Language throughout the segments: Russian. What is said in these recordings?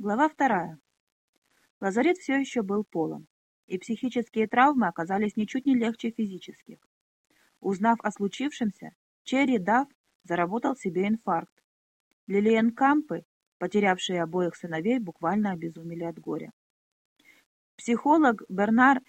Глава вторая. Лазарет все еще был полон, и психические травмы оказались ничуть не легче физических. Узнав о случившемся, Черри Дав заработал себе инфаркт. Лилиен Кампы, потерявшие обоих сыновей, буквально обезумели от горя. Психолог Бернар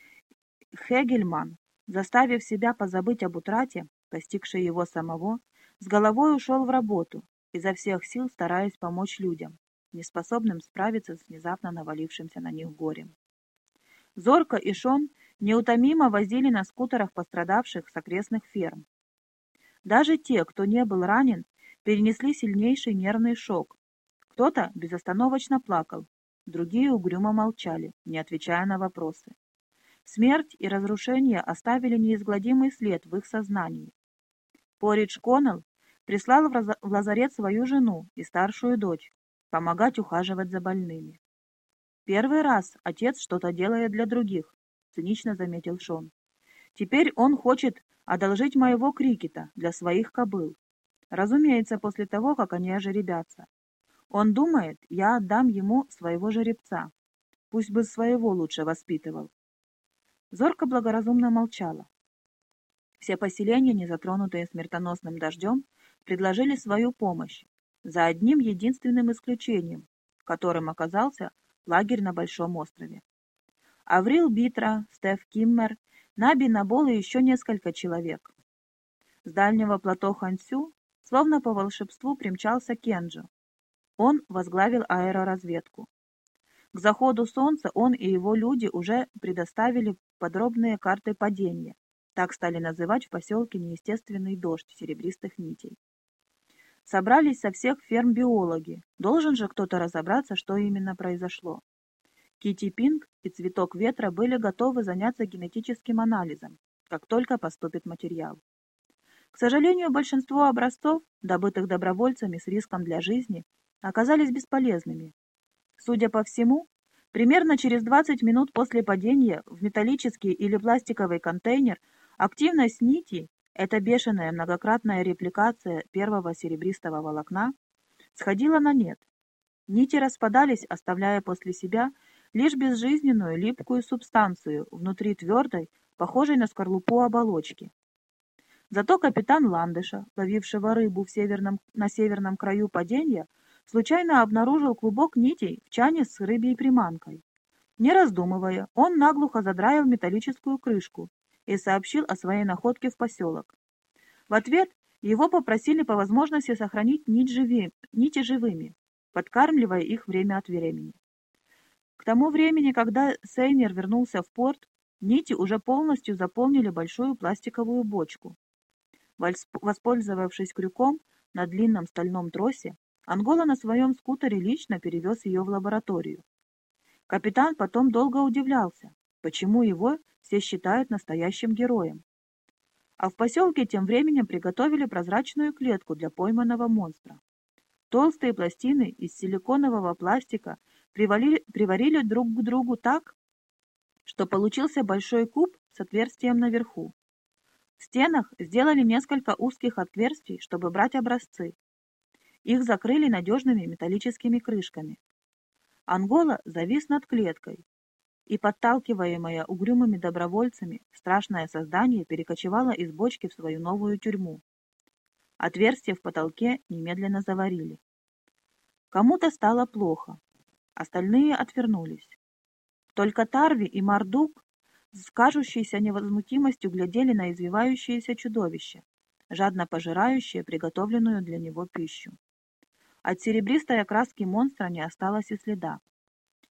Хегельман, заставив себя позабыть об утрате, постигшей его самого, с головой ушел в работу, изо всех сил стараясь помочь людям, неспособным справиться с внезапно навалившимся на них горем. Зорко и Шон неутомимо возили на скутерах пострадавших с окрестных ферм. Даже те, кто не был ранен, перенесли сильнейший нервный шок. Кто-то безостановочно плакал, другие угрюмо молчали, не отвечая на вопросы. Смерть и разрушение оставили неизгладимый след в их сознании. Поридж Коннелл прислал в лазарет свою жену и старшую дочь, помогать ухаживать за больными. «Первый раз отец что-то делает для других», — цинично заметил Шон. «Теперь он хочет одолжить моего крикета для своих кобыл. Разумеется, после того, как они ожеребятся. Он думает, я отдам ему своего жеребца. Пусть бы своего лучше воспитывал». Зорка благоразумно молчала. Все поселения, не затронутые смертоносным дождем, предложили свою помощь, за одним единственным исключением, которым оказался лагерь на Большом острове. Аврил Битра, Стеф Киммер, Наби Набол и еще несколько человек. С дальнего плато Хансю, словно по волшебству, примчался Кенджо. Он возглавил аэроразведку. К заходу солнца он и его люди уже предоставили подробные карты падения. Так стали называть в поселке неестественный дождь серебристых нитей. Собрались со всех ферм биологи. Должен же кто-то разобраться, что именно произошло. Кити Пинг и Цветок Ветра были готовы заняться генетическим анализом, как только поступит материал. К сожалению, большинство образцов, добытых добровольцами с риском для жизни, оказались бесполезными. Судя по всему, примерно через 20 минут после падения в металлический или пластиковый контейнер активность нити эта бешеная многократная репликация первого серебристого волокна сходила на нет. Нити распадались, оставляя после себя лишь безжизненную липкую субстанцию внутри твердой, похожей на скорлупу оболочки. Зато капитан Ландыша, ловившего рыбу в северном, на северном краю падения, случайно обнаружил клубок нитей в чане с рыбьей приманкой. Не раздумывая, он наглухо задраил металлическую крышку и сообщил о своей находке в поселок. В ответ его попросили по возможности сохранить нить живи, нити живыми, подкармливая их время от времени. К тому времени, когда Сейнер вернулся в порт, нити уже полностью заполнили большую пластиковую бочку. Воспользовавшись крюком на длинном стальном тросе, Ангола на своем скутере лично перевез ее в лабораторию. Капитан потом долго удивлялся, почему его все считают настоящим героем. А в поселке тем временем приготовили прозрачную клетку для пойманного монстра. Толстые пластины из силиконового пластика привалили, приварили друг к другу так, что получился большой куб с отверстием наверху. В стенах сделали несколько узких отверстий, чтобы брать образцы. Их закрыли надежными металлическими крышками. Ангола завис над клеткой, и, подталкиваемое угрюмыми добровольцами, страшное создание перекочевало из бочки в свою новую тюрьму. Отверстие в потолке немедленно заварили. Кому-то стало плохо, остальные отвернулись. Только Тарви и Мардук с кажущейся невозмутимостью глядели на извивающееся чудовище, жадно пожирающее приготовленную для него пищу. От серебристой окраски монстра не осталось и следа.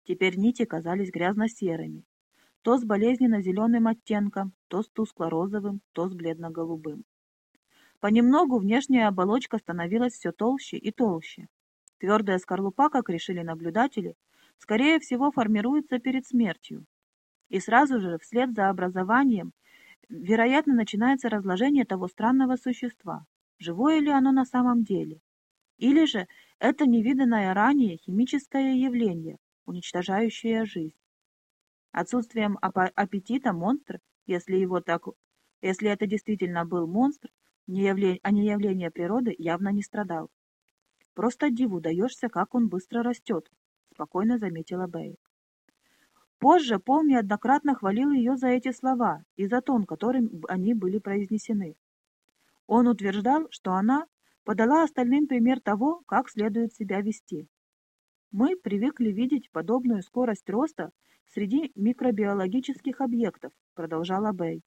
Теперь нити казались грязно-серыми, то с болезненно-зеленым оттенком, то с тускло-розовым, то с бледно-голубым. Понемногу внешняя оболочка становилась все толще и толще. Твердая скорлупа, как решили наблюдатели, скорее всего формируется перед смертью. И сразу же, вслед за образованием, вероятно, начинается разложение того странного существа. Живое ли оно на самом деле? Или же это невиданное ранее химическое явление, уничтожающая жизнь. Отсутствием аппетита монстр, если его так, если это действительно был монстр, не явление, а не явление природы, явно не страдал. Просто диву даешься, как он быстро растет, спокойно заметила Бэй. Позже Пол неоднократно хвалил ее за эти слова и за тон, которым они были произнесены. Он утверждал, что она подала остальным пример того, как следует себя вести. Мы привыкли видеть подобную скорость роста среди микробиологических объектов, продолжала Бэй.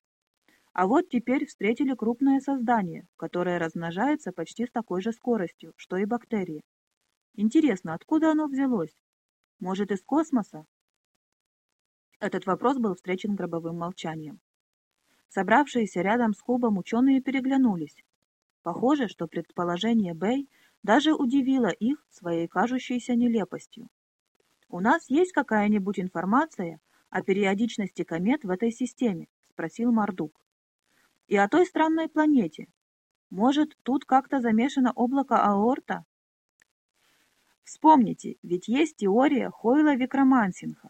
А вот теперь встретили крупное создание, которое размножается почти с такой же скоростью, что и бактерии. Интересно, откуда оно взялось? Может, из космоса? Этот вопрос был встречен гробовым молчанием. Собравшиеся рядом с Кубом ученые переглянулись. Похоже, что предположение Бэй даже удивило их своей кажущейся нелепостью. «У нас есть какая-нибудь информация о периодичности комет в этой системе?» — спросил Мардук. «И о той странной планете. Может, тут как-то замешано облако аорта?» Вспомните, ведь есть теория Хойла Викрамансинха,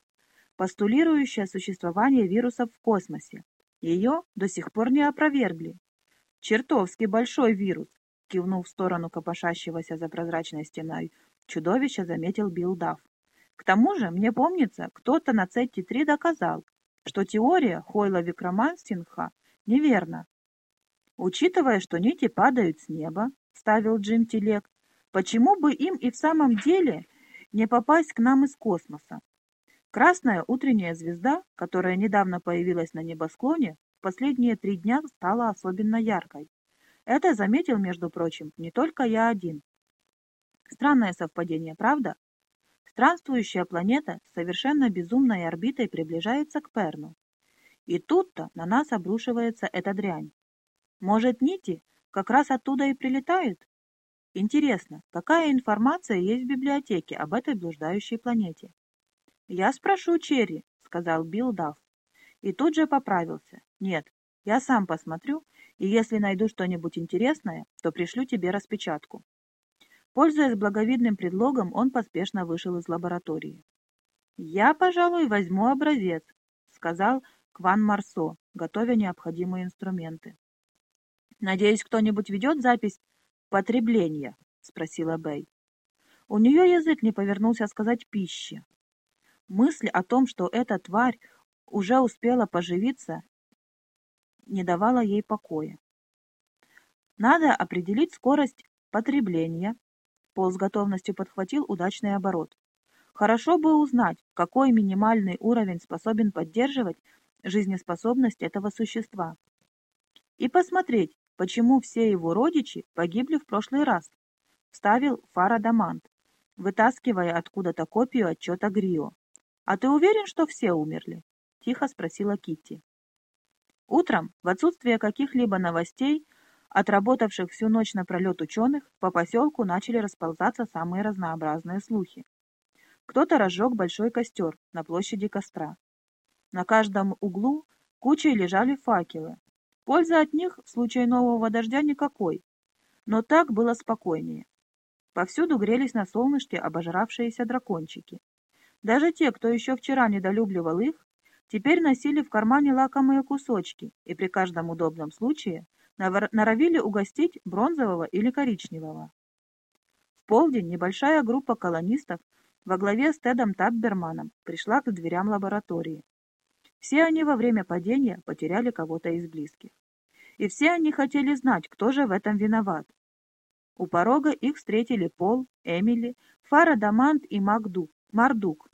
постулирующая существование вирусов в космосе. Ее до сих пор не опровергли. Чертовски большой вирус, кивнув в сторону копошащегося за прозрачной стеной чудовища, заметил Билл Дафф. К тому же, мне помнится, кто-то на Цетти-3 доказал, что теория Хойла Викрамансинха неверна. Учитывая, что нити падают с неба, ставил Джим Телек, почему бы им и в самом деле не попасть к нам из космоса? Красная утренняя звезда, которая недавно появилась на небосклоне, в последние три дня стала особенно яркой. Это заметил, между прочим, не только я один. Странное совпадение, правда? Странствующая планета с совершенно безумной орбитой приближается к Перну. И тут-то на нас обрушивается эта дрянь. Может, нити как раз оттуда и прилетают? Интересно, какая информация есть в библиотеке об этой блуждающей планете? «Я спрошу Черри», — сказал Билл Дафф. И тут же поправился. «Нет, я сам посмотрю, и если найду что-нибудь интересное, то пришлю тебе распечатку». Пользуясь благовидным предлогом, он поспешно вышел из лаборатории. «Я, пожалуй, возьму образец», — сказал Кван Марсо, готовя необходимые инструменты. «Надеюсь, кто-нибудь ведет запись потребления?» — спросила Бэй. У нее язык не повернулся сказать «пищи», Мысль о том, что эта тварь уже успела поживиться, не давала ей покоя. Надо определить скорость потребления. Пол с готовностью подхватил удачный оборот. Хорошо бы узнать, какой минимальный уровень способен поддерживать жизнеспособность этого существа. И посмотреть, почему все его родичи погибли в прошлый раз, вставил Фарадамант, вытаскивая откуда-то копию отчета Грио. «А ты уверен, что все умерли?» — тихо спросила Китти. Утром, в отсутствие каких-либо новостей, отработавших всю ночь напролет ученых, по поселку начали расползаться самые разнообразные слухи. Кто-то разжег большой костер на площади костра. На каждом углу кучей лежали факелы. Пользы от них в случае нового дождя никакой, но так было спокойнее. Повсюду грелись на солнышке обожравшиеся дракончики. Даже те, кто еще вчера недолюбливал их, теперь носили в кармане лакомые кусочки и при каждом удобном случае норовили угостить бронзового или коричневого. В полдень небольшая группа колонистов во главе с Тедом Табберманом пришла к дверям лаборатории. Все они во время падения потеряли кого-то из близких. И все они хотели знать, кто же в этом виноват. У порога их встретили Пол, Эмили, Фара Дамант и Макду, Мардук.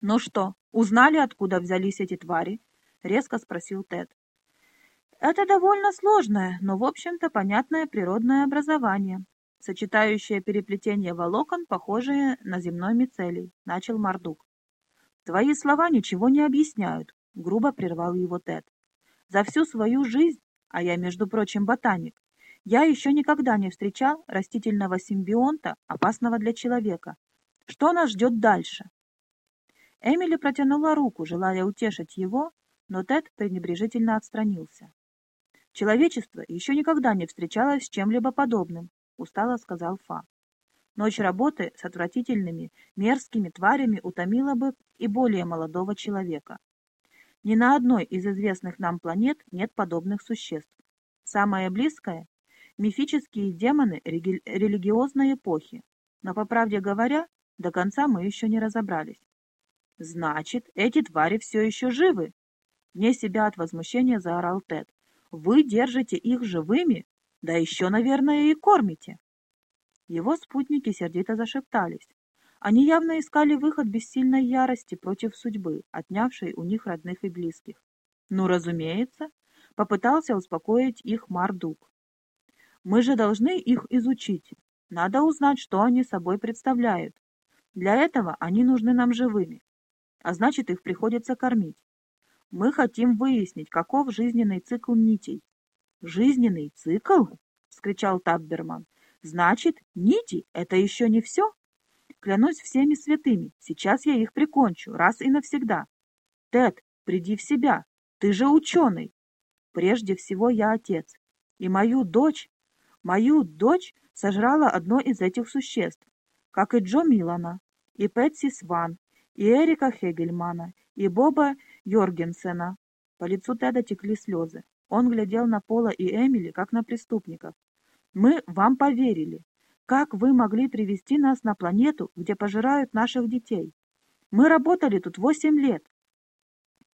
«Ну что, узнали, откуда взялись эти твари?» — резко спросил Тед. «Это довольно сложное, но, в общем-то, понятное природное образование, сочетающее переплетение волокон, похожие на земной мицелий», — начал Мардук. «Твои слова ничего не объясняют», — грубо прервал его Тед. «За всю свою жизнь, а я, между прочим, ботаник, я еще никогда не встречал растительного симбионта, опасного для человека, что нас ждет дальше? Эмили протянула руку, желая утешить его, но Тед пренебрежительно отстранился. «Человечество еще никогда не встречалось с чем-либо подобным», — устало сказал Фа. «Ночь работы с отвратительными, мерзкими тварями утомила бы и более молодого человека. Ни на одной из известных нам планет нет подобных существ. Самое близкое — мифические демоны религиозной эпохи. Но, по правде говоря, До конца мы еще не разобрались. Значит, эти твари все еще живы? Вне себя от возмущения заорал Тед. Вы держите их живыми? Да еще, наверное, и кормите. Его спутники сердито зашептались. Они явно искали выход без сильной ярости против судьбы, отнявшей у них родных и близких. Ну, разумеется, попытался успокоить их Мардук. Мы же должны их изучить. Надо узнать, что они собой представляют. Для этого они нужны нам живыми, а значит, их приходится кормить. Мы хотим выяснить, каков жизненный цикл нитей. «Жизненный цикл?» — вскричал Табберман. «Значит, нити — это еще не все?» Клянусь всеми святыми, сейчас я их прикончу, раз и навсегда. Тед, приди в себя, ты же ученый. Прежде всего я отец, и мою дочь, мою дочь сожрала одно из этих существ, как и Джо Милана, и Пэтси Сван, и Эрика Хегельмана, и Боба Йоргенсена. По лицу Теда текли слезы. Он глядел на Пола и Эмили, как на преступников. «Мы вам поверили. Как вы могли привести нас на планету, где пожирают наших детей? Мы работали тут восемь лет.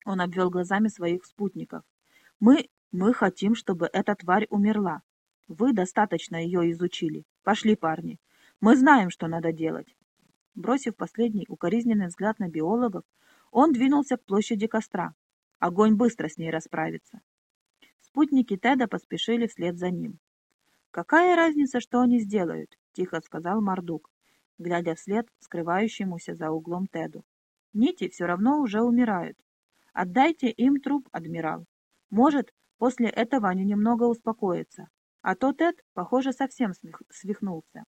Он обвел глазами своих спутников. Мы, мы хотим, чтобы эта тварь умерла. Вы достаточно ее изучили. Пошли, парни. Мы знаем, что надо делать. Бросив последний укоризненный взгляд на биологов, он двинулся к площади костра. Огонь быстро с ней расправится. Спутники Теда поспешили вслед за ним. «Какая разница, что они сделают?» — тихо сказал Мардук, глядя вслед скрывающемуся за углом Теду. «Нити все равно уже умирают. Отдайте им труп, адмирал. Может, после этого они немного успокоятся. А то Тед, похоже, совсем свихнулся.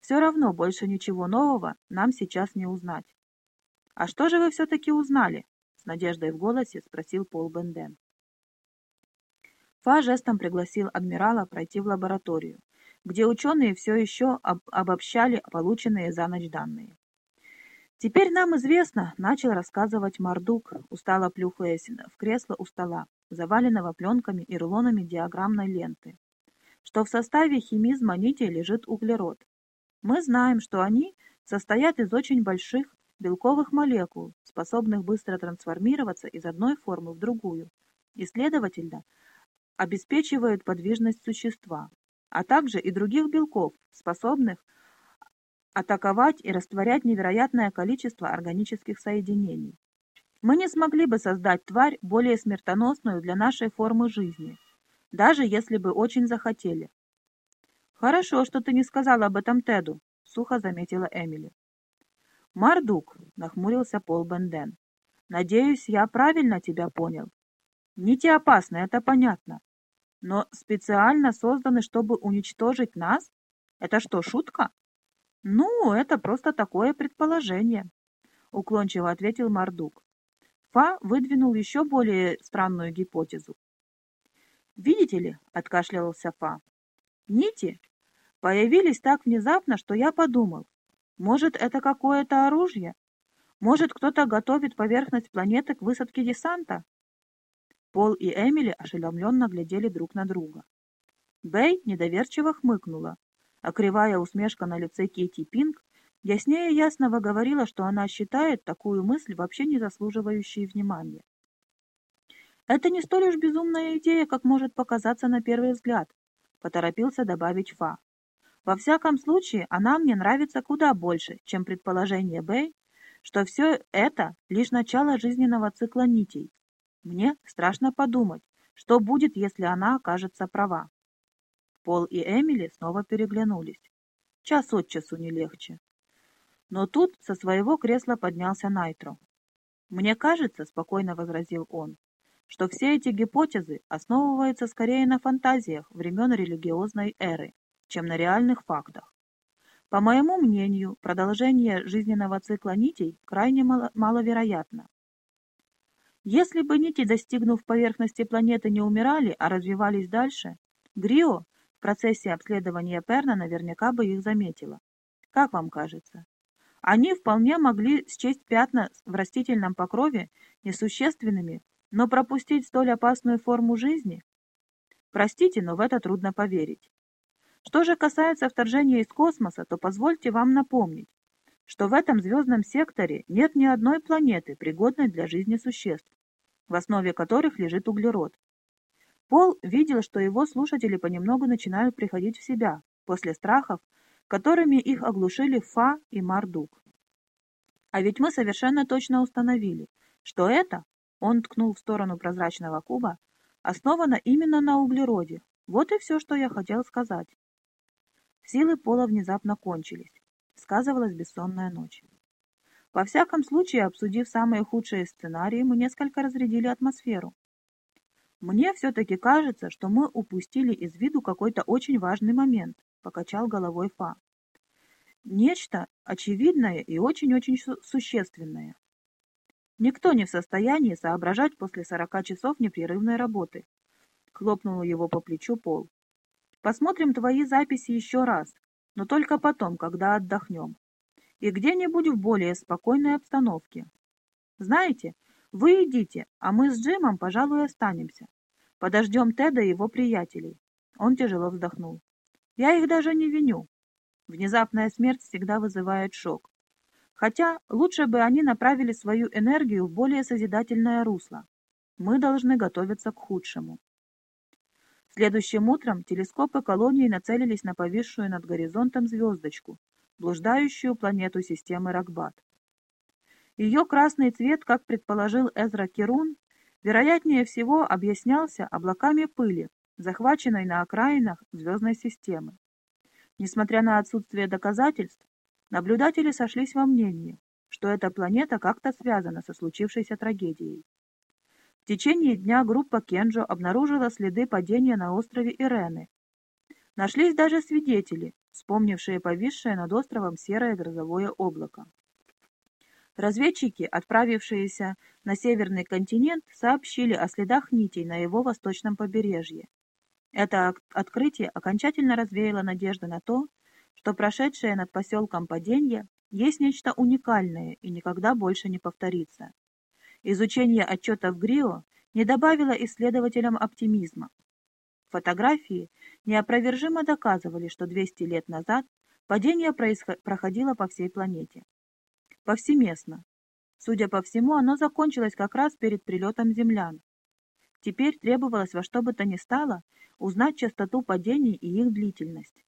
Все равно больше ничего нового нам сейчас не узнать. «А что же вы все-таки узнали?» — с надеждой в голосе спросил Пол Бенден. Фа жестом пригласил адмирала пройти в лабораторию, где ученые все еще об обобщали полученные за ночь данные. «Теперь нам известно», — начал рассказывать Мардук, устало плюхаясь в кресло у стола, заваленного пленками и рулонами диаграммной ленты, что в составе химизма нитей лежит углерод. Мы знаем, что они состоят из очень больших белковых молекул, способных быстро трансформироваться из одной формы в другую, и, следовательно, обеспечивают подвижность существа, а также и других белков, способных атаковать и растворять невероятное количество органических соединений. Мы не смогли бы создать тварь более смертоносную для нашей формы жизни, даже если бы очень захотели. «Хорошо, что ты не сказала об этом Теду», — сухо заметила Эмили. «Мардук», — нахмурился Пол Бенден, — «надеюсь, я правильно тебя понял. Нити опасны, это понятно. Но специально созданы, чтобы уничтожить нас? Это что, шутка? Ну, это просто такое предположение, уклончиво ответил Мардук. Фа выдвинул еще более странную гипотезу. «Видите ли», — откашлялся Фа, — «нити появились так внезапно, что я подумал, может, это какое-то оружие? Может, кто-то готовит поверхность планеты к высадке десанта? Пол и Эмили ошеломленно глядели друг на друга. Бэй недоверчиво хмыкнула, а кривая усмешка на лице Кейти Пинг яснее ясного говорила, что она считает такую мысль вообще не заслуживающей внимания. «Это не столь уж безумная идея, как может показаться на первый взгляд», — поторопился добавить Фа. «Во всяком случае, она мне нравится куда больше, чем предположение Бэй, что все это — лишь начало жизненного цикла нитей, мне страшно подумать, что будет, если она окажется права. Пол и Эмили снова переглянулись. Час от часу не легче. Но тут со своего кресла поднялся Найтро. «Мне кажется, — спокойно возразил он, — что все эти гипотезы основываются скорее на фантазиях времен религиозной эры, чем на реальных фактах. По моему мнению, продолжение жизненного цикла нитей крайне мало маловероятно. Если бы нити, достигнув поверхности планеты, не умирали, а развивались дальше, Грио в процессе обследования Перна наверняка бы их заметила. Как вам кажется? Они вполне могли счесть пятна в растительном покрове несущественными, но пропустить столь опасную форму жизни? Простите, но в это трудно поверить. Что же касается вторжения из космоса, то позвольте вам напомнить, что в этом звездном секторе нет ни одной планеты, пригодной для жизни существ, в основе которых лежит углерод. Пол видел, что его слушатели понемногу начинают приходить в себя после страхов, которыми их оглушили Фа и Мардук. А ведь мы совершенно точно установили, что это, он ткнул в сторону прозрачного куба, основано именно на углероде. Вот и все, что я хотел сказать. Силы пола внезапно кончились. Сказывалась бессонная ночь. Во всяком случае, обсудив самые худшие сценарии, мы несколько разрядили атмосферу. Мне все-таки кажется, что мы упустили из виду какой-то очень важный момент, покачал головой Фа. Нечто очевидное и очень-очень существенное. Никто не в состоянии соображать после сорока часов непрерывной работы. Хлопнул его по плечу Пол. Посмотрим твои записи еще раз, но только потом, когда отдохнем. И где-нибудь в более спокойной обстановке. Знаете, вы идите, а мы с Джимом, пожалуй, останемся. Подождем Теда и его приятелей. Он тяжело вздохнул. Я их даже не виню. Внезапная смерть всегда вызывает шок. Хотя лучше бы они направили свою энергию в более созидательное русло. Мы должны готовиться к худшему. Следующим утром телескопы колонии нацелились на повисшую над горизонтом звездочку, блуждающую планету системы Ракбат. Ее красный цвет, как предположил Эзра Керун, вероятнее всего объяснялся облаками пыли, захваченной на окраинах звездной системы. Несмотря на отсутствие доказательств, Наблюдатели сошлись во мнении, что эта планета как-то связана со случившейся трагедией. В течение дня группа Кенджо обнаружила следы падения на острове Ирены. Нашлись даже свидетели, вспомнившие повисшее над островом серое грозовое облако. Разведчики, отправившиеся на северный континент, сообщили о следах нитей на его восточном побережье. Это открытие окончательно развеяло надежды на то, что прошедшее над поселком падение есть нечто уникальное и никогда больше не повторится. Изучение отчетов Грио не добавило исследователям оптимизма. Фотографии неопровержимо доказывали, что 200 лет назад падение проходило по всей планете. Повсеместно. Судя по всему, оно закончилось как раз перед прилетом землян. Теперь требовалось во что бы то ни стало узнать частоту падений и их длительность.